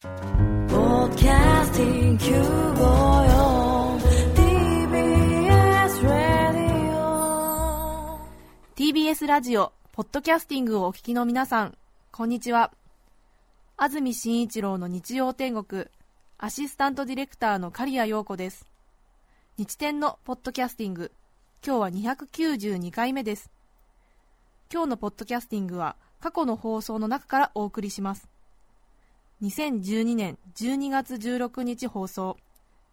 Podcasting Q54 TBS Radio TBS ラジオポッドキャスティングをお聞きの皆さんこんにちは。安住紳一郎の日曜天国アシスタントディレクターの刈谷陽子です。日天のポッドキャスティング今日は292回目です。今日のポッドキャスティングは過去の放送の中からお送りします。2012年12月16日放送。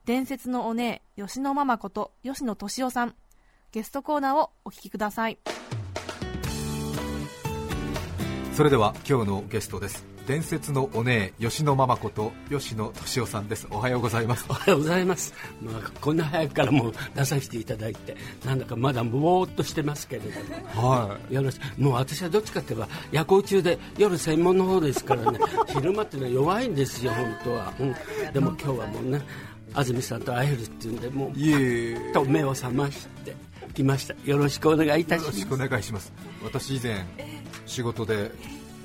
伝説のお姉吉野ママこと吉野敏夫さん。ゲストコーナーをお聞きください。それでは今日のゲストです。伝説のお姉吉野ママこと吉野敏夫さんです。おはようございます。おはようございます、まあ、こんな早くからもう出させていただいてなんだかまだぼーっとしてますけれども。はよろしもう私はどっちかって言えば夜行中で夜専門の方ですからね。昼間っていうのは弱いんですよ本当は、うん、でも今日はもうね安住さんと会えるっていうんでもういえいえと目を覚ましてきました。よろしくお願いいたします。よろしくお願いします。私以前仕事で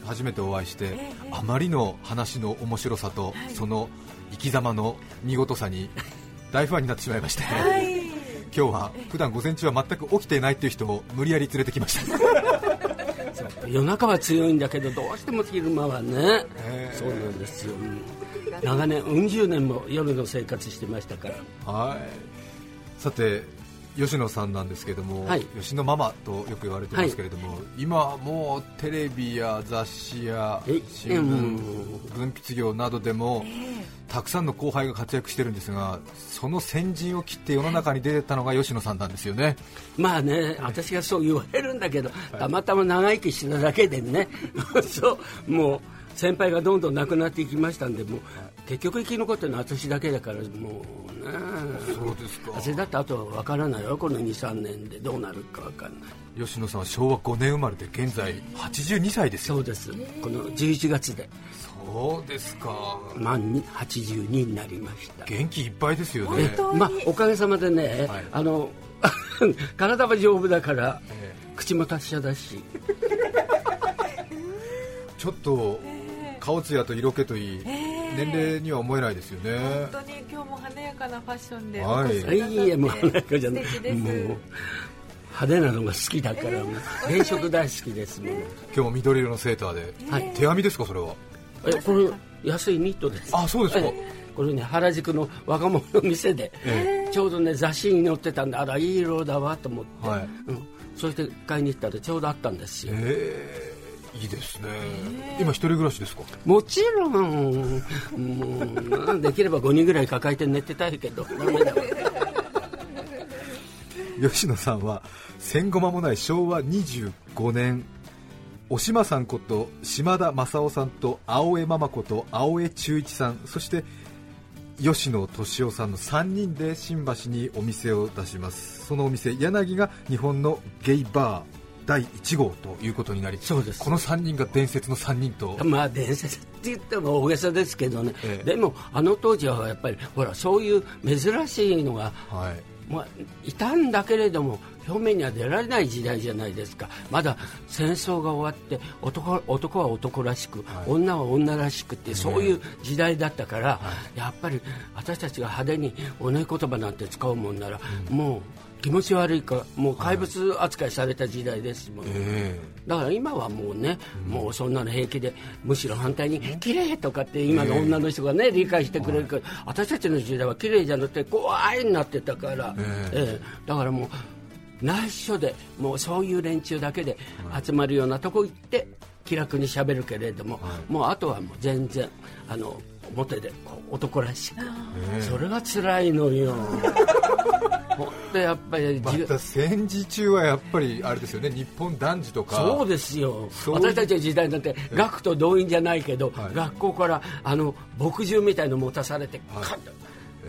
初めてお会いしてあまりの話の面白さとその生き様の見事さに 大ファンになってしまいまして、今日は普段午前中は全く起きていないという人を無理やり連れてきました。夜中は強いんだけどどうしても昼間はねええ。そうなんですよ、うん。長年うん十年も夜の生活してましたから。はい。さて吉野さんなんですけども、はい。吉野ママとよく言われてますけれども、今はもうテレビや雑誌やえ新うん。聞、文筆業などでも、たくさんの後輩が活躍してるんですが、その先陣を切って世の中に出てたのが吉野さんなんですよね。まあね、私がそう言われるんだけど、たまたま長生きしてただけでね、そう、もう先輩がどんどん亡くなっていきましたんで、もう結局生き残ってるのは私だけだから、もうね、そうですか。私だってあとは分からないよ、この2、3年でどうなるか分かんない。吉野さんは昭和5年生まれで現在82歳ですよ。そうです、この11月で、そうですか。満に82になりました。元気いっぱいですよね。まあ、おかげさまでね、はい。あの 体は丈夫だから、え口も達者だし、ちょっと顔つやと色気といい、年齢には思えないですよね。本当に今日も華やかなファッションではい。いいえ、もう華やかじゃない、素敵です。もう派手なのが好きだから、変色大好きですもん、今日も緑色のセーターで、はい。手編みですかそれは？えこれ、安いニットです。あそうですか。えこれね原宿の若者の店で、えちょうどね雑誌に載ってたんであらいい色だわと思って、はい。うん、そして買いに行ったらちょうどあったんですよ、え。ー、いいですね、今一人暮らしですか？もちろん。もうできれば5人ぐらい抱えて寝てたいけど。吉野さんは戦後間もない昭和25年。お島さんこと島田正夫さんと青江ママこと青江忠一さんそして吉野敏夫さんの3人で新橋にお店を出します。そのお店柳が日本のゲイバー第1号ということになりそうです。この3人が伝説の3人と。まあ伝説って言っても大げさですけどね、ええ。でもあの当時はやっぱりほらそういう珍しいのがはい。まあ、いたんだけれども表面には出られない時代じゃないですか。まだ戦争が終わって男男は男らしく、女は女らしくってそういう時代だったから、やっぱり私たちが派手におね言葉なんて使うもんなら、もう気持ち悪いかもう怪物扱いされた時代ですもん、えだから今はもうね、もうそんなの平気でむしろ反対に綺麗とかって今の女の人がね理解してくれるから私たちの時代は綺麗じゃなくて怖いになってたから、ええ。だからもう内緒でもうそういう連中だけで集まるようなとこ行って気楽にしゃべるけれども、もうあとはもう全然あの表でこう男らしく、それが辛いのよ。ほんとやっぱりまじた戦時中はやっぱりあれですよね。日本男児とか。そうですよ。私たちの時代なんて学徒動員じゃないけど、はい。学校からあの墨汁みたいの持たされて、カッと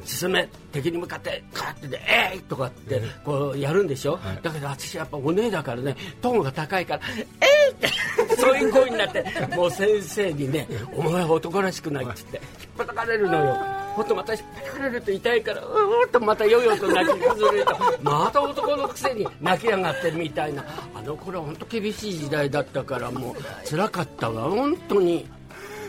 進め敵に向かってカッてで「えい!」とかってこうやるんでしょ、だけど私やっぱお姉だからねトーンが高いから「えい!」って そういう声になってもう先生にね「お前は男らしくない」って言って引っ叩かれるのよほんとまた引っ叩かれると痛いからうーっとまたよよと泣き崩れるとまた男のくせに泣きやがってみたいな。あの頃は本当厳しい時代だったからもう辛かったわ。本当に。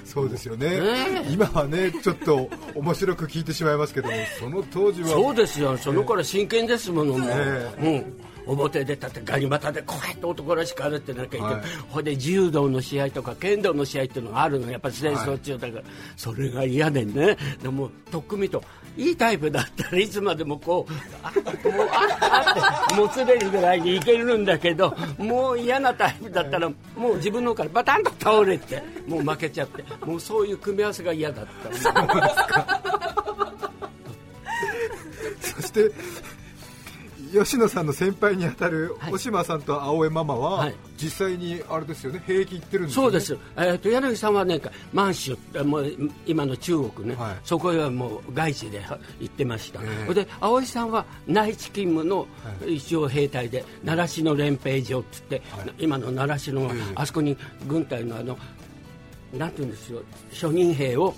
そうですよね。ね今はねちょっと面白く聞いてしまいますけどもその当時は。そうですよ。その頃真剣ですものも。う、え。うん、表出たってガニ股でこうやって男らしく歩ってなきゃいけない、はい。ほいで柔道の試合とか剣道の試合っていうのがあるのやっぱり戦争中だから、それが嫌でね。でもとっくみといいタイプだったらいつまでもこうあもうああってもつれるぐらいにいけるんだけどもう嫌なタイプだったらもう自分の方からバタンと倒れてもう負けちゃってもうそういう組み合わせが嫌だった。そして吉野さんの先輩にあたるはい。小島さんと青江ママは、はい。実際にあれですよね兵役行ってるんですよね。そうです、えー、と柳さんはね満州もう今の中国ね、はい。そこへはもう外資では行ってました、ええ。で青井さんは内地勤務のはい。一応兵隊で奈良市の練兵場って言って、はい。今の奈良市の、ええ。あそこに軍隊のあのなんていうんですよ初任兵を、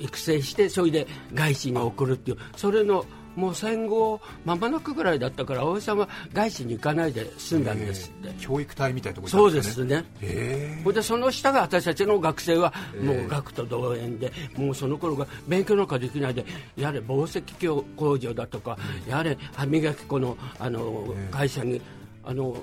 育成してそれで外資に送るっていうそれのもう戦後間もなくぐらいだったから青井さんは外資に行かないで済んだんですって、えー教育隊みたいなところそうですね。へほいでその下が私たちの学生はもう学徒同園で、もうその頃が勉強なんかできないでやれ紡績工場だとか、やれ歯磨き粉のあの、会社にあの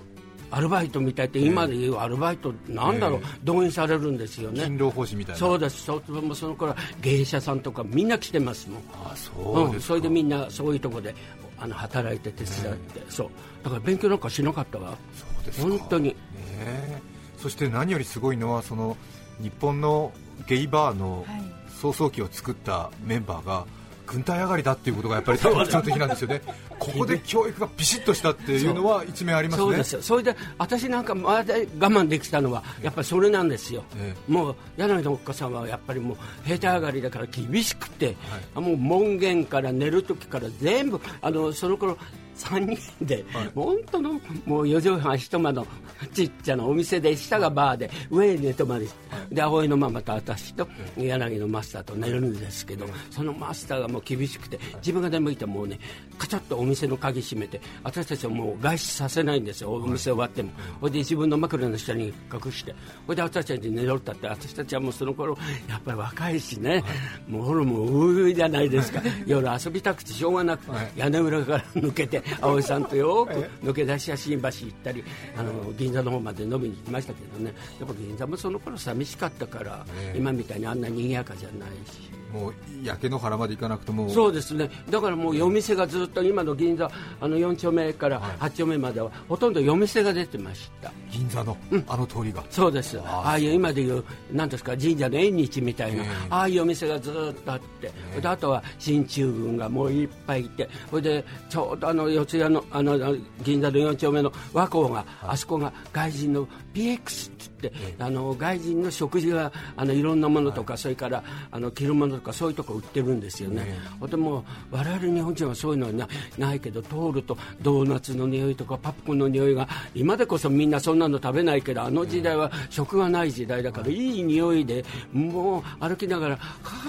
アルバイトみたいって今で言うアルバイトなんだろう、え動員されるんですよね。勤労奉仕みたいな。そうです。そうもうその頃は芸者さんとかみんな来てますもん。あそうですか、ん、それでみんなそういうところであの働いて手伝って、そう。だから勉強なんかしなかったわ。そうですか。本当に。ねえ。そして何よりすごいのはその日本のゲイバーのはい。創造機を作ったメンバーが軍隊上がりだっていうことがやっぱり特徴的なんですよね。ここで教育がビシッとしたっていうのは一面ありますね。そうですよ。それで私なんかまだ我慢できたのはやっぱりそれなんですよ、えもう柳のおっかさんはやっぱりもう兵隊上がりだから厳しくて、もう門限から寝る時から全部あのその頃3人で、はい。本当のもう4畳半一間のちっちゃなお店で下がバーで上に寝泊まり、で葵のママと私と柳のマスターと寝るんですけど、そのマスターがもう厳しくて自分が眠いともうねカチャッとお店の鍵閉めて私たちはもう外出させないんですよ。お店終わっても、ほいで自分の枕の下に隠してほいで私たち寝ろったって私たちはもうその頃やっぱり若いしね、もうホルモンうーじゃないですか。夜遊びたくてしょうがなく、はい。屋根裏から抜けて葵さんとよく抜け出しや新橋行ったりあの銀座の方まで飲みに行きましたけどねやっぱ銀座もその頃寂しかったから、え今みたいにあんな賑やかじゃないし。もう焼け野原まで行かなくても。そうですね。だからもう夜店がずっと今の銀座あの4丁目からはい。8丁目まではほとんど夜店が出てました。銀座の、あの通りが。そうです。ああいう今でいうなんですか神社の縁日みたいな、ええ。ああいうお店がずっとあって、であとは進駐軍がもういっぱいいて。それでちょうどあの四谷のあの銀座の4丁目の和光が、あそこが外人の PX って、あの外人の食事があのいろんなものとか、それからあの着るものとかそういうとこ売ってるんですよね、ほんでも我々日本人はそういうのはなないけど通るとドーナツの匂いとかパップコーンの匂いが今でこそみんなそんなの食べないけどあの時代は食がない時代だからい。い匂いでもう歩きながらは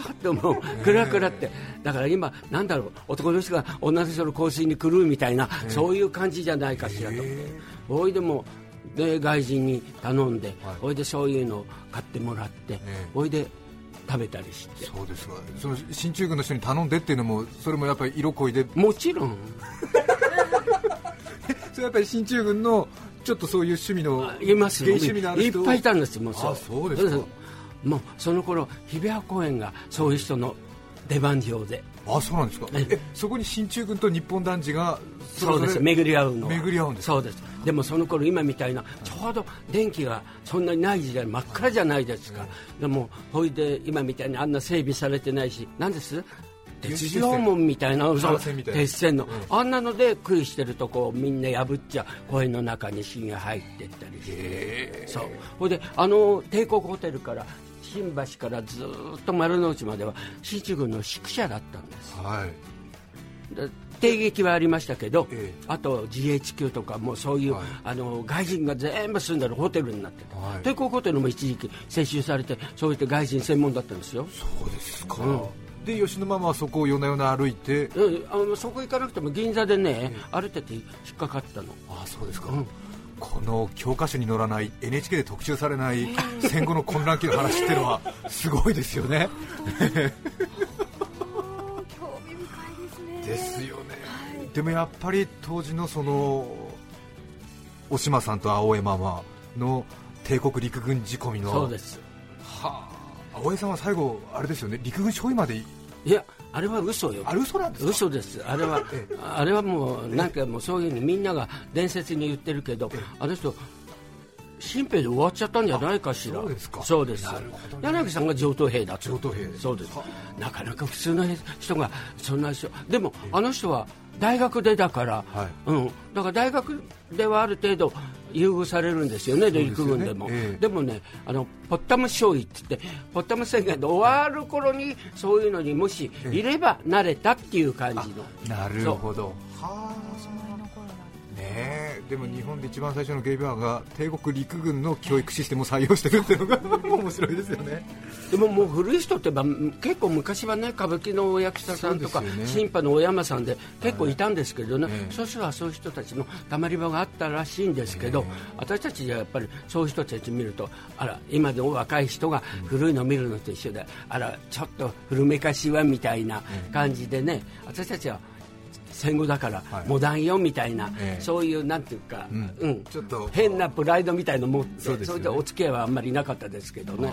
ーっともうクラクラってだから今なんだろう男の人が女の人の香水に狂うみたいなそういう感じじゃないかしらと。思っておいでもで外人に頼んで、おいでそういうのを買ってもらって、おいで食べたりして。そうですかその進駐軍の人に頼んでっていうのもそれもやっぱり色恋で。もちろん。それやっぱり進駐軍のちょっとそういう趣味のいますよ。芸趣味のある人いっぱいいたんですもうあそうですか。もうその頃日比谷公園がそういう人の出番場で、あそうなんですか。ええ。そこに進駐軍と日本男児がそうです。巡り合うのは。巡り合うんです。かそうです。でもその頃今みたいなちょうど電気がそんなにない時代真っ暗じゃないですか、でもほいで今みたいにあんな整備されてないし何です？鉄条門みたいな鉄線の、あんなので杭してるとこをみんな破っちゃ公園の中に芯が入ってったりして。そう。ほいであの帝国ホテルから新橋からずーっと丸の内までは進駐軍の宿舎だったんです。はい。で帝劇はありましたけど、ええ。あと GHQ とかもうそういう、はい。あの外人が全部住んでるホテルになってて、はい。帝国ホテルも一時期接収されてそうやって外人専門だったんですよ。そうですか、うん。で吉野ママはそこを夜な夜な歩いて。うんあのそこ行かなくても銀座でね、歩いてて引っかかったの。あそうですか、うん。この教科書に載らない NHK で特集されない 戦後の混乱期の話っていうのはすごいですよね。興味深いですね。ですよね、でもやっぱり当時のそのお島さんと青江ママの帝国陸軍仕込みのそうです。はあ青江さんは最後あれですよね陸軍少尉までいやあれは嘘よ。あれ嘘なんですか？嘘です。あれはええ。あれはもうなんかもうそういうふうにみんなが伝説に言ってるけどあの人新兵で終わっちゃったんじゃないかしら。あそうですか。そうです。ね。柳さんが上等兵だと。上等兵そうです。なかなか普通の人がそんな人でもあの人は大学でだから、はい。うん、だから大学ではある程度優遇されるんですよね、陸軍でも、ええ。でもねあのポッタム少尉って言ってポッタム宣言で終わる頃にそういうのにもしいれば慣れたっていう感じの、なるほど。はあね。えでも日本で一番最初のゲイバーが帝国陸軍の教育システムを採用してるっていうのが面白いですよね。でももう古い人ってば結構昔はね歌舞伎のお役者さんとかそうですよね新派のお山さんで結構いたんですけどね、ええ。そうしたらそういう人たちのたまり場があったらしいんですけど、私たちはやっぱりそういう人たち見るとあら今の若い人が古いの見るのと一緒であらちょっと古めかしはみたいな感じでね私たちは戦後だからはい。モダンよみたいな、ええ。そういうなんていうか、うん。うん。ちょっと。変なプライドみたいの持ってそれでお付き合いはあんまりなかったですけどね。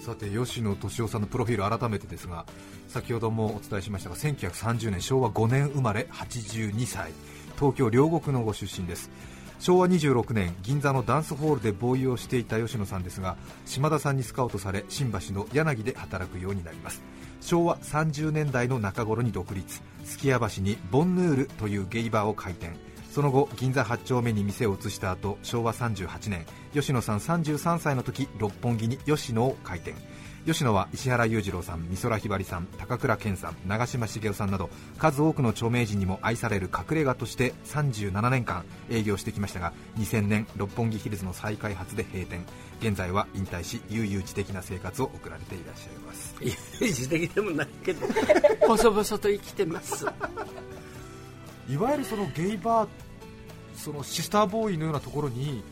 さて吉野敏夫さんのプロフィール改めてですが先ほどもお伝えしましたが1930年昭和5年生まれ82歳。東京両国のご出身です。昭和26年銀座のダンスホールでボーイをしていた吉野さんですが島田さんにスカウトされ新橋の柳で働くようになります昭和30年代の中頃に独立。すき家橋にボンヌールというゲイバーを開店。その後銀座8丁目に店を移した後昭和38年吉野さん33歳の時六本木に吉野を開店。吉野は石原裕次郎さん美空ひばりさん高倉健さん長嶋茂雄さんなど数多くの著名人にも愛される隠れ家として37年間営業してきましたが2000年六本木ヒルズの再開発で閉店。現在は引退し悠々自適な生活を送られていらっしゃいます。自的でもないけど 細々と生きてますいわゆるそのゲイバーそのシスターボーイのようなところに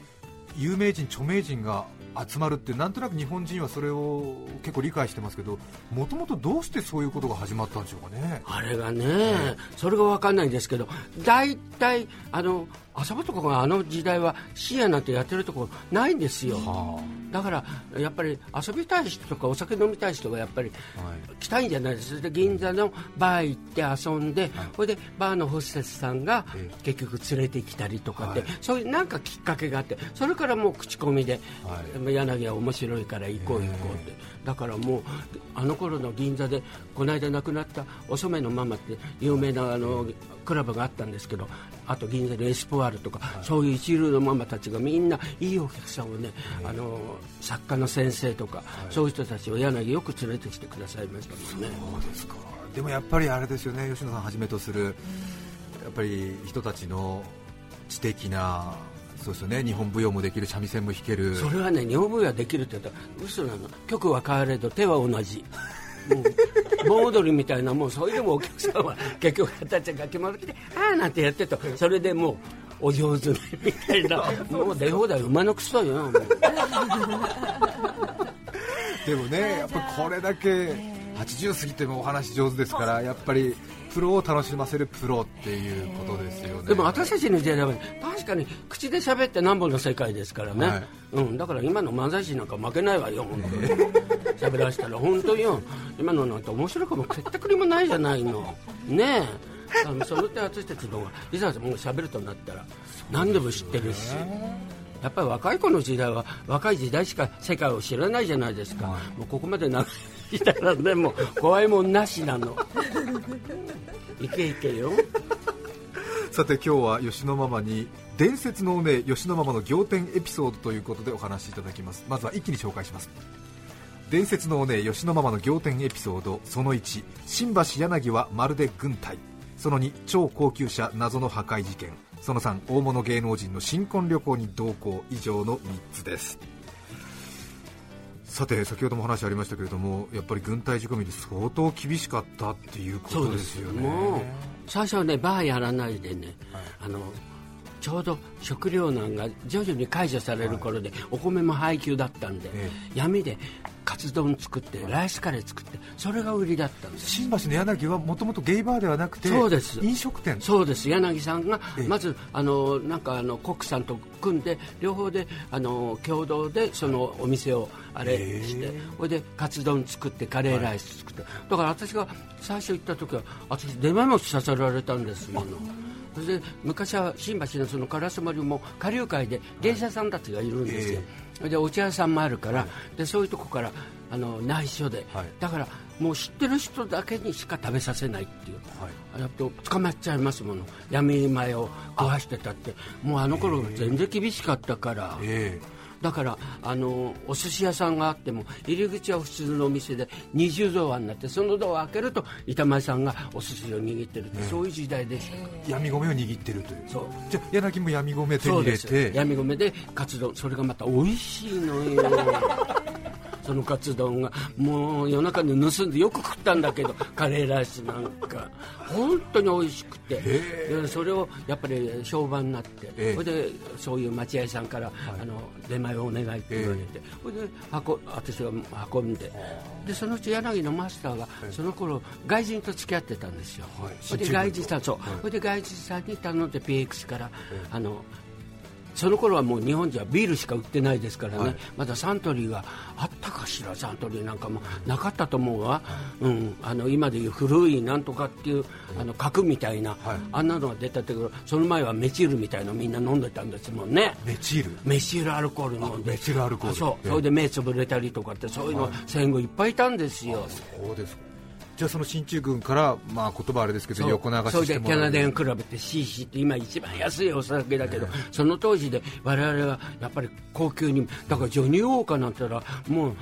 有名人、著名人が集まるってなんとなく日本人はそれを結構理解してますけどもともとどうしてそういうことが始まったんでしょうかね。あれがね、それが分かんないんですけど大体あの遊ぶとこがあの時代は深夜なんてやってるとこないんですよ、だからやっぱり遊びたい人とかお酒飲みたい人がやっぱり来たいんじゃないです。かで銀座のバー行って遊んで、それでバーのホステスさんがえ結局連れてきたりとかって、はい。そういうなんかきっかけがあってそれからもう口コミで、は柳は面白いから行こう行こうって。だからもうあの頃の銀座でこの間亡くなったお染のママって有名なあのクラブがあったんですけどあと銀座のエスポワールとか、そういう一流のママたちがみんないいお客さんをね、あの作家の先生とか、そういう人たちを柳よく連れてきてくださいましたもんね。そうですか。でもやっぱりあれですよね吉野さんはじめとするやっぱり人たちの知的なそうですよね日本舞踊もできる三味線も弾ける。それはね日本舞踊はできるって言ったら嘘なの。曲は変われど手は同じ、うん、盆踊りみたいなもうそれでもお客さんは結局私たちが決まってああなんてやってるとそれでもうお上手ねみたいな。もう出放題馬のクソよでもねやっぱりこれだけ80過ぎてもお話上手ですからやっぱりプロを楽しませるプロっていうことですよね。でも私たちの時代は確かに口で喋って何本の世界ですからね、はい。うん、だから今の漫才師なんか負けないわよ。本当に喋らせたら本当によ。今のなんて面白くも結ったくりもないじゃないの。ねえ。その点私たちの方がいざもう喋るとなったら何でも知ってるしやっぱり若い子の時代は若い時代しか世界を知らないじゃないですか、もうここまで長いたらねもう怖いもんなしなの。いけいけよ。さて今日は吉野ママに伝説のお姉吉野ママの仰天エピソードということでお話しいただきます。まずは一気に紹介します。伝説のお姉吉野ママの仰天エピソードその1新橋柳はまるで軍隊。その2超高級車謎の破壊事件その3大物芸能人の新婚旅行に同行。以上の3つです。さて先ほどもお話ありましたけれどもやっぱり軍隊仕込みで相当厳しかったっていうことですよね。最初はねバーやらないでね、あのちょうど食糧難が徐々に解除される頃で、お米も配給だったんで、え。闇でカツ丼作ってライスカレー作ってそれが売りだったんです新橋の柳はもともとゲイバーではなくてそうです。飲食店。そうです。柳さんがええ。まずあのなんかあのコックさんと組んで両方であの共同でそのお店をあれしてそれでカツ丼作ってカレーライス作って、だから私が最初行った時は私出前もさせられたんですもの。それで昔は新橋のその烏丸も下流会で芸者さんたちがいるんですよ、それでお茶屋さんもあるから、でそういうとこからあの内緒で、はい。だからもう知ってる人だけにしか食べさせないっていう、はい。やっと捕まっちゃいますもの。闇前を食わしてたって。もうあの頃全然厳しかったから、えだからあのお寿司屋さんがあっても入り口は普通のお店で二重ドアになってそのドアを開けると板前さんがお寿司を握ってるって、そういう時代でした、え闇米を握ってるという。そう。じゃあ柳も闇米手に入れて。闇米でカツ丼。それがまた美味しいのよ そのカツ丼がもう夜中に盗んでよく食ったんだけど カレーライスなんか。本当に美味しくて。でそれをやっぱり評判になって、ええ。それでそういう待合さんから、あの出前をお願いって言われて、それで運私が運んで。でそのうち柳のマスターがその頃外人と付き合ってたんですよ、はい。それで外人さんそう、それで外人さんに頼んで PX から、あのその頃はもう日本じゃビールしか売ってないですからね、はい。まだサントリーがあったかしらサントリーなんかもなかったと思うわ、うん、あの今でいう古いなんとかっていうあの角みたいな、はい。あんなのが出たけどその前はメチルみたいなのみんな飲んでたんですもんね。メチール？メチルアルコール飲んで。メチルアルコール。そう。ええ。それで目つぶれたりとかってそういうの戦後いっぱいいたんですよ。そうですかじゃあその進駐軍からまあ言葉あれですけど横流しそれでキャナデンクラブって CC って今一番安いお酒だけど、その当時で我々はやっぱり高級にだからジョニー・ウォーカーなんて言ったらもう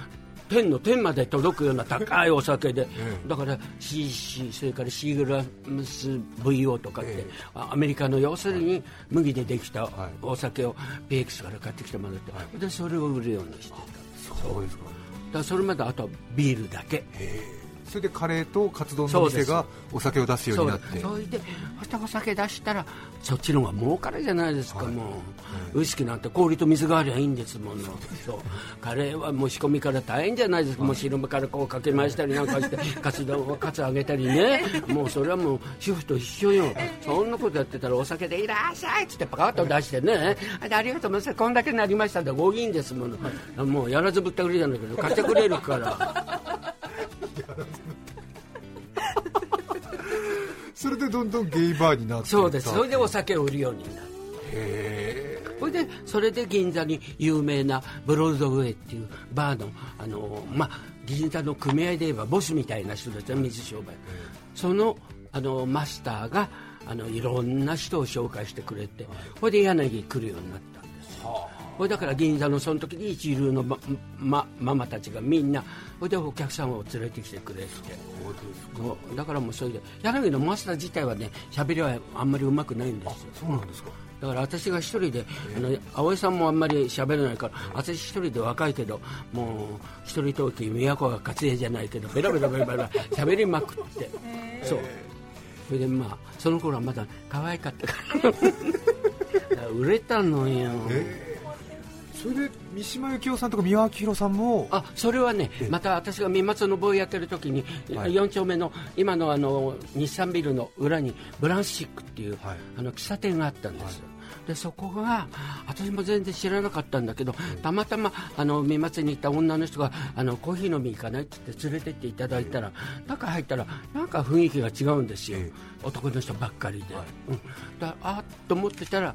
天の天まで届くような高いお酒で、だから CC それからシーグラムス VO とかって、あアメリカの要するに麦でできたお酒を PX から買ってきてもらって、でそれを売るようにしてた。そうですか。だそれまであとはビールだけそれでカレーとカツ丼の店がお酒を出すようになって。それでそしてお酒出したらそっちの方が儲かるじゃないですか、もう、ウイスキーなんて氷と水がありゃいいんですもん。のそうカレーはもう仕込みから大変じゃないですか、もう汁からこうかけ回したりなんかしてカツ丼をカツ揚げたりねもうそれはもう主婦と一緒よ。そんなことやってたらお酒でいらっしゃいっつってパカッと出してね。ありがとうございます。こんだけになりましたで多いんですもの。もうやらずぶったくりじゃないけど買ってくれるから それでどんどんゲイバーになってそうです。それでお酒を売るようになるへそれでそれで銀座に有名なブロードウェイっていうバーのあの、まあ、銀座の組合で言えばボスみたいな人たちは水商売、そのあのマスターがあのいろんな人を紹介してくれて、それで柳来るようになったんですこれだから銀座のその時に一流のま、ま、ママたちがみんなそれでお客さんを連れてきてくれて。そうだからもうそれで柳のマスター自体はね喋りはあんまりうまくないんですよ。そうなんですか。だから私が一人で、あの青井さんもあんまり喋れないから私一人で若いけどもう一人トーキー都が活躍じゃないけどベラベラベラベラ喋りまくって。そう。それでまあその頃はまだ可愛かったから。だから売れたのよそれで三島由紀夫さんとか三輪明宏さんもあそれはねまた私が三松のボーイやってる時に、はい。4丁目の今のあの日産ビルの裏にブランシックっていう、はい。あの喫茶店があったんです。よ、でそこが私も全然知らなかったんだけど、たまたまあの三松に行った女の人があのコーヒー飲み行かないって言って連れてっていただいたら中入ったらなんか雰囲気が違うんですよ、え男の人ばっかりで、うん、だあっと思ってたら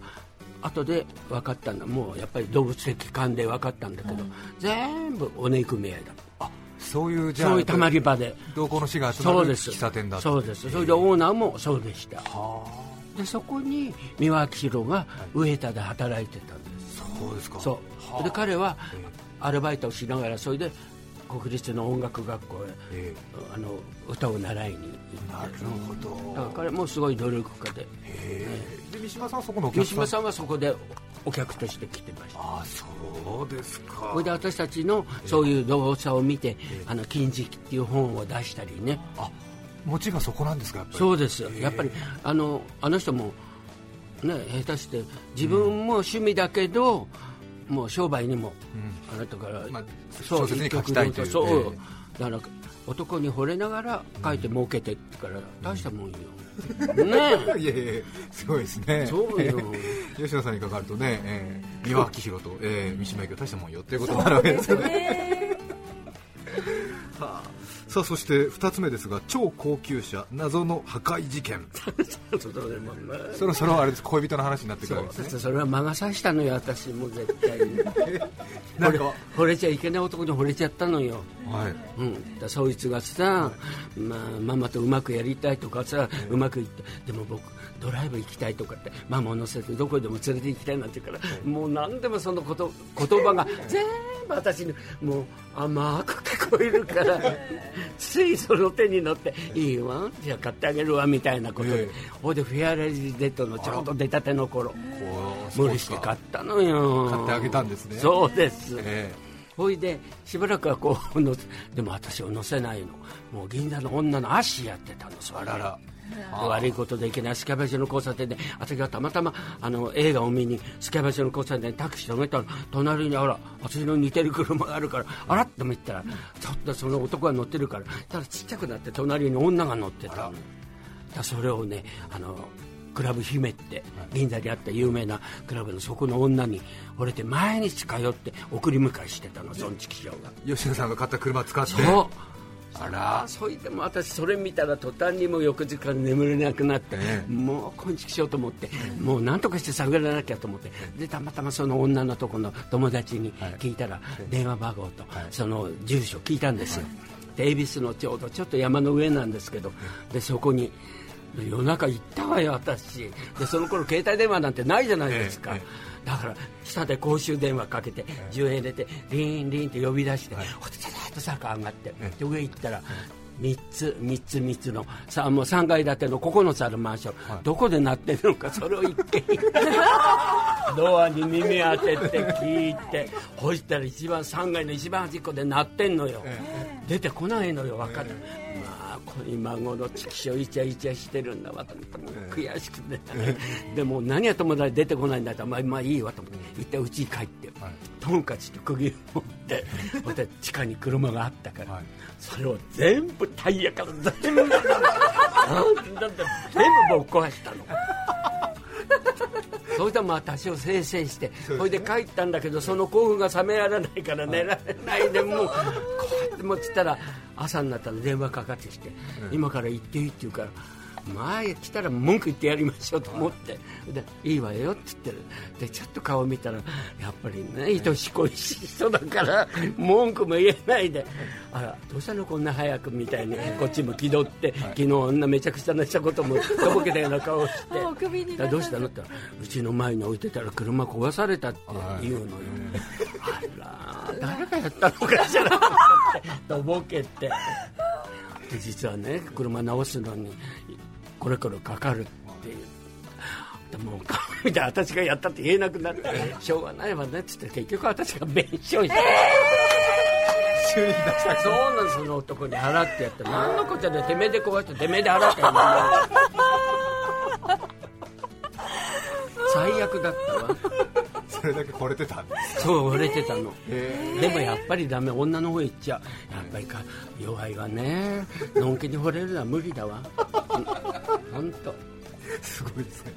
後で分かったんだ。もうやっぱり動物的感で分かったんだけど、全部おね組合だ。そういうじゃあそういうたまり場で。同行の死が集まるそうです。喫茶店だった。そうです。それでオーナーもそうでした。でそこに三輪明宏が上田で働いてたんです。そうですか。そう。で彼はアルバイトをしながらそれで国立の音楽学校へえあの歌を習いに行なるほど。だから彼もすごい努力家で。で三島さんはそこのお三客さん？島さんはそこでお客として来てました。あそうですか。それで私たちのそういう動作を見て「あの金色」っていう本を出したりね。あ餅がそこなんですかそうですやっぱりあのあの人もね、下手して自分も趣味だけど、もう商売にも、あなたから、まあ、小説に書きたいというそう、だから男に惚れながら書いて儲けてってから大したもんよ、ねいやいやすごいですね。そうよ。吉野さんにかかるとね、えー、三輪明宏と、えー、三島由紀夫大したもんよっていうことになるわけですよね。はあさあそして2つ目ですが超高級車謎の破壊事件。そろそろあれです恋人の話になってくるんですね。それは魔が差したのよ私も絶対に。なんか。惚れちゃいけない男に惚れちゃったのよ、はい。うん、だそいつがさ、まあ、ママとうまくやりたいとかさ、うまくいってでも僕ドライブ行きたいとかってママを乗せてどこでも連れて行きたいなんて言うから、もう何でもそのこと言葉が全部私にもう甘く聞こえるからついその手に乗っていいわじゃあ買ってあげるわみたいなことで、えほいでフェアレディデッドのちょうど出たての頃無理して買ったのよ。買ってあげたんですね。そうです、えほいでしばらくはこう のでも私を乗せないの。もう銀座の女の足やってたのそあらら。悪いことできないスキャバ嬢の交差点で。私がたまたまあの映画を見にスキャバ嬢の交差点でタクシー止めたら隣にあら私の似てる車があるからあらっと見たらちょっとその男が乗ってるからただちっちゃくなって隣に女が乗ってた。だそれをねあのクラブ姫って銀座にあった有名なクラブのそこの女に惚れて毎日通って送り迎えしてたのそんちきが。吉野さんが買った車使って。そう。あら。それでも私それ見たら途端にも翌日から眠れなくなって、ええ、もう根畜しようと思って、え、もう何とかして探らなきゃと思って。でたまたまその女のとこの友達に聞いたら、はい、電話番号と、はい、その住所聞いたんですよ、はい、恵比寿のちょうどちょっと山の上なんですけどでそこに夜中行ったわよ私。でその頃携帯電話なんてないじゃないですか、だから下で公衆電話かけて10円入れてリンリンって呼び出して、はい、ほててと坂上がってで上行ったら3つ3つ3つのさもう3階建ての9つあるマンション、はい、どこで鳴ってるのかそれを一見 ドアに耳当てて聞いてほしたら一番3階の一番端っこで鳴ってんのよ、出てこないのよ分かる、まあ今頃チキショイチャイチャしてるんだわと思っても悔しくて、でも何やとも出てこないんだったらまあ、まあいいわと思って一旦家に帰って、はい、トンカチと釘を持って地下に車があったから、はい、それを全部タイヤから全部 全部ぶっ壊したの。そしたらまあ多少生成してそれで帰ったんだけどその興奮が冷めやらないから寝られないでもうこうやって持ってたら朝になったら電話かかってきて、今から行っていいって言うから前来たら文句言ってやりましょうと思って。でいいわよって言ってる。でちょっと顔見たらやっぱりね愛し恋しい人だから文句も言えないで。あらどうしたのこんな早くみたいにこっちも気取って、昨日あんなめちゃくちゃなしたこともとぼけたような顔して どうしたのってうちの前に置いてたら車壊されたって言うのよ、あら誰がやったのかしらとぼけて。で実はね車直すのにこれこれかかるっていう。でもみたいな私がやったって言えなくなってしょうがないわねっつって結局私が弁償して、えー、修理出した。そうなんですその男に払ってやって。何のこっちゃでてめえで壊しててめえで払ってや最悪だったわ。それだけ惚れてた。んですそう惚れてたの。でもやっぱりダメ。女の方行っちゃう。やっぱりか弱いわね。のんけに惚れるのは無理だわ本当。すごいですね。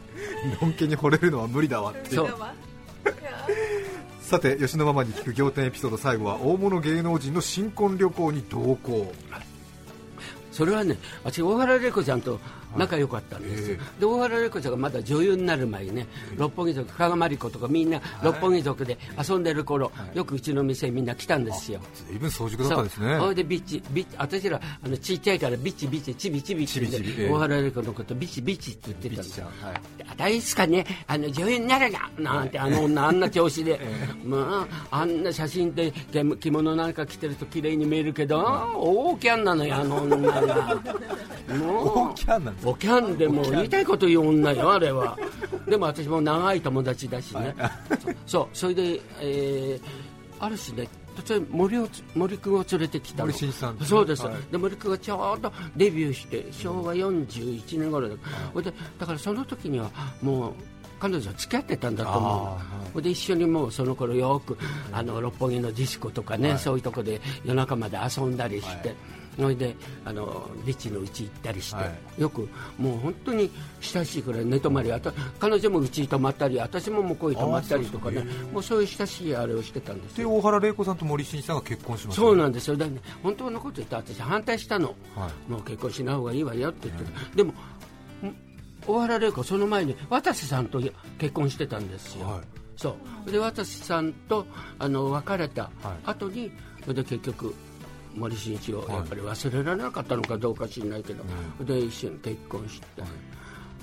のんけに惚れるのは無理だわって。そう。さて吉野ママに聞く仰天エピソード最後は大物芸能人の新婚旅行に同行。それはね私大原玲子ちゃんと仲良かったんです、はい、で大原玲子ちゃんがまだ女優になる前にね、六本木族加賀まり子とかみんな六本木族で遊んでる頃、はい、よくうちの店みんな来たんですよ。随分早熟だったんですね。それでビッチビッチ私らあのちっちゃいからビッチビッチチビチビって言って大原玲子のことビチビチって言ってたんですよ、はい、大好かね？あの女優になるななんてあの女あんな調子で、まああんな写真で着物なんか着てると綺麗に見えるけど、大キャンなのよあの女が。もう。大キャンなんですおキャンでも言いたいこと言う女よあれは。でも私も長い友達だしね、そうそれで、えー、あるしね例えば森を森君を連れてきた森進さんそうです、はい、で森君がちょうどデビューして昭和41年頃で,、うん、でだからその時にはもう彼女は付き合ってたんだと思うで一緒にもうその頃よくあの六本木のディスコとかね、はい、そういうとこで夜中まで遊んだりして、はいそれであのリッチのうち行ったりして、はい、よくもう本当に親しいくらい寝泊まりあた彼女もうちに泊まったり私も向こうに泊まったりとかねもうそういう親しいあれをしてたんですで大原玲子さんと森進一さんが結婚しました、そうなんですよ。だ、ね、本当のこと言ったら私反対したの、はい、もう結婚しない方がいいわよって言って、うん、でも大原玲子その前に渡瀬さんと結婚してたんですよ、はい、そう。で渡瀬さんとあの別れた後に、はい、で結局森進一をやっぱり忘れられなかったのかどうか知らないけど、はい、で一緒に結婚して。はい。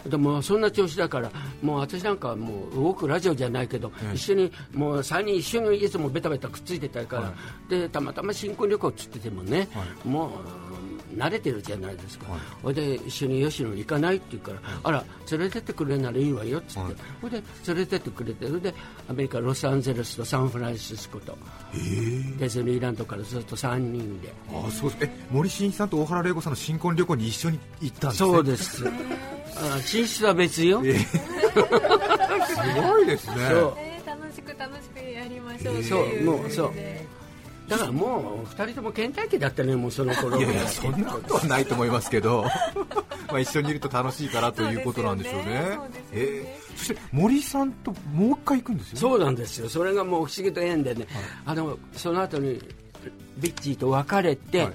でもそんな調子だからもう私なんかもう動くラジオじゃないけど、一緒にもう3人一緒にいつもベタベタくっついてたから、はい、でたまたま新婚旅行っつっててもね、はい、もう慣れてるじゃないですか、そ、はい、れで一緒に吉野に行かないって言うから、あら連れてってくれならいいわよっつって、それで連れてってくれてるでアメリカロサンゼルスとサンフランシスコとディズニーランドからずっと3人で。あそうえ森進一さんと大原玲子さんの新婚旅行に一緒に行ったんですね？そうです。あ寝室は別よ、えー、すごいですね、えー、楽しく楽しくやりましょう、えー、そうもうそうだからもう2人とも倦怠期だったね、もうその頃。いやいや、そんなことはないと思いますけど、まあ一緒にいると楽しいからということなんでしょうね、そ、ね、えー、そして森さんともう一回行くんですよ、ね、そうなんですよ、それがもう不思議と縁でね、はい、あのその後にビッチーと別れて、はい。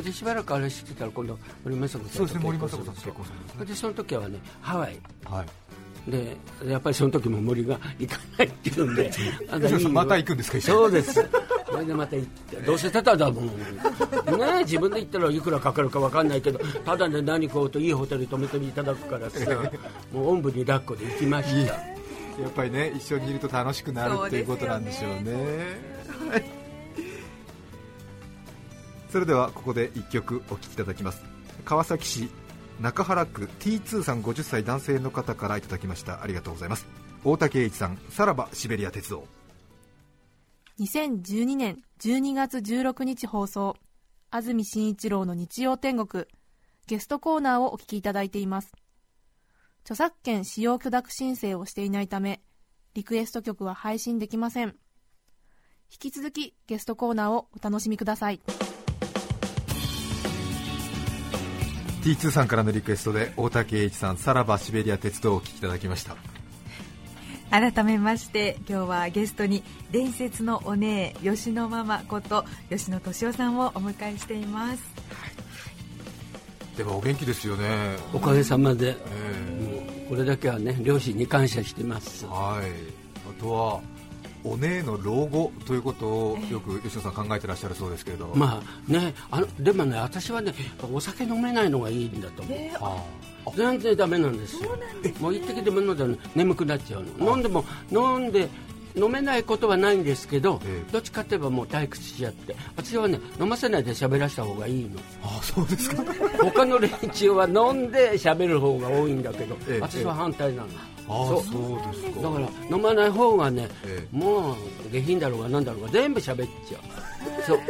でしばらくあれしてたら今度森雅子さんとそうですね森雅子さん結婚でその時はねハワイ、はい、でやっぱりその時も森が行かないっていうんで あのまた行くんですかそうですそれでまた行ってどうせただだもん。ね自分で行ったらいくらかかるか分かんないけどただで何買うといいホテル泊めていただくからさもうおんぶに抱っこで行きました。やっぱりね一緒にいると楽しくなるっていうことなんでしょうね。それではここで1曲お聴きいただきます。川崎市中原区 T2 さん50歳男性の方からいただきました。ありがとうございます。大竹栄一さんさらばシベリア鉄道。2012年12月16日放送。安住紳一郎の日曜天国。ゲストコーナーをお聞きいただいています。著作権使用許諾申請をしていないためリクエスト曲は配信できません。引き続きゲストコーナーをお楽しみください。T2 さんからのリクエストで大竹栄一さんさらばシベリア鉄道をお聴きいただきました。改めまして今日はゲストに伝説のお姉吉野ママこと吉野敏夫さんをお迎えしています、はい、でもお元気ですよね。おかげさまで、えー、もうこれだけはね両親に感謝してます。はい。あとはお姉の老後ということをよく吉野さん考えてらっしゃるそうですけれど、まあねあのでもね私はねお酒飲めないのがいいんだと思う、えー、はあ。全然ダメなんですよ。もう一滴でも飲んだら眠くなっちゃうの。飲んでも飲んで飲めないことはないんですけど、えどっちかといえばもう退屈しちゃって。私はね飲ませないで喋らせた方がいいの。あそうですか。他の連中は飲んで喋る方が多いんだけど、え、私は反対なのあそう。そうですか。だから飲まない方がね、もう下品だろうが何だろうが全部喋っちゃう。そう。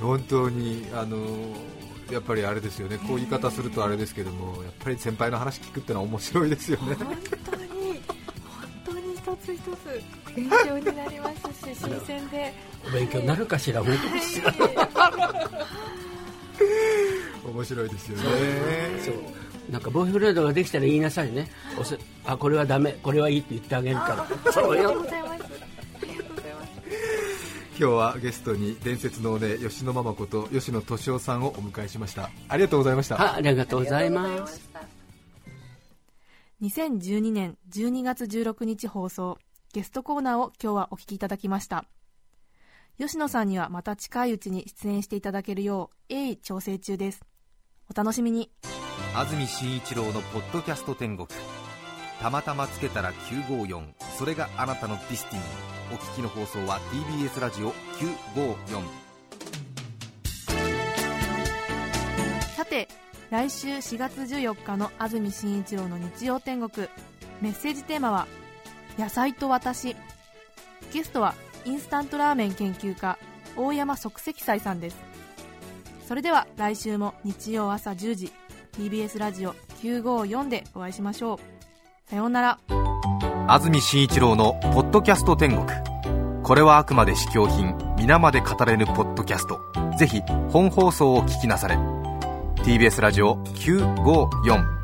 本当にあのーやっぱりあれですよね、こういう言い方するとあれですけども、やっぱり先輩の話聞くってのは面白いですよね。本当に、本当に一つ一つ勉強になりますし、新鮮で。お勉強になるかしら、本当に。面白いですよね。そうなんかボーイフレンドができたら言いなさいね。おせあこれはダメ、これはいいって言ってあげるから。そうよ。今日はゲストに伝説のお姉吉野ママこと吉野敏夫さんをお迎えしましたありがとうございましたありがとうございます2012年12月16日放送ゲストコーナーを今日はお聞きいただきました吉野さんにはまた近いうちに出演していただけるよう鋭意調整中ですお楽しみに安住紳一郎のポッドキャスト天国。たまたまつけたら954それがあなたの destiny。お聞きの放送は TBS ラジオ954さて来週4月14日の安住紳一郎の日曜天国。メッセージテーマは「野菜と私」ゲストはインスタントラーメン研究家大山即席斎さんです。それでは来週も日曜朝10時 TBS ラジオ954でお会いしましょう。さようなら。安住紳一郎の「ポッドキャスト天国」これはあくまで試供品皆まで語れぬポッドキャスト。ぜひ本放送を聞きなされ。TBS ラジオ954